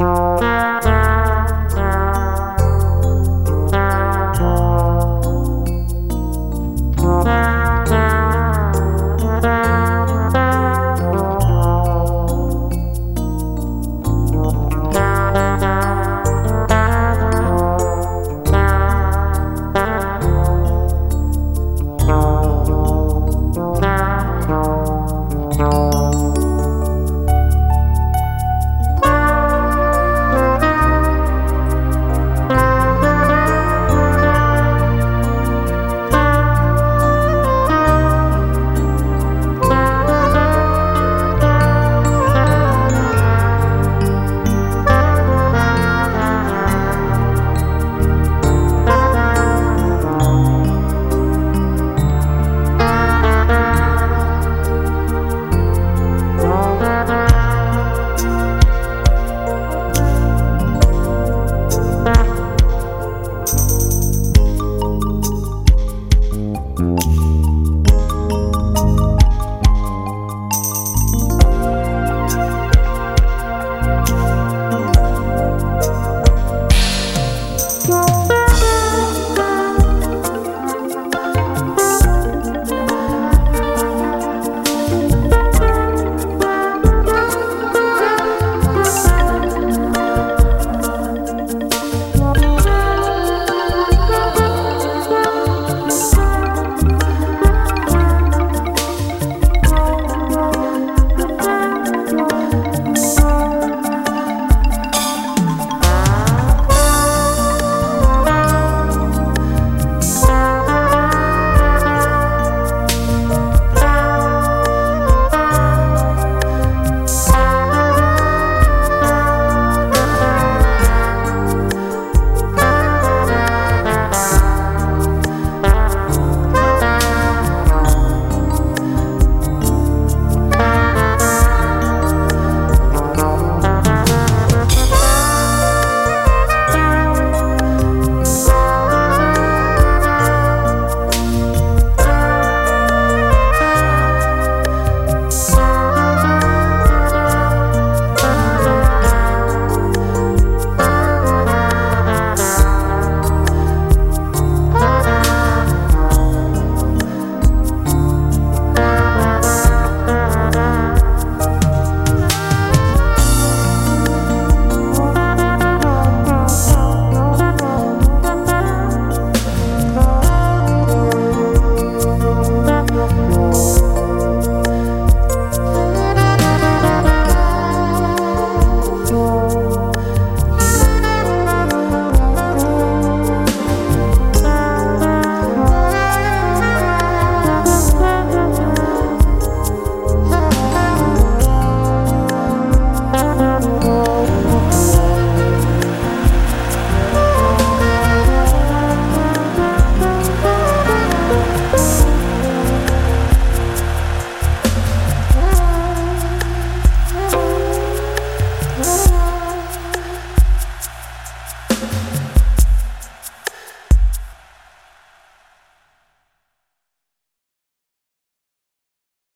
Música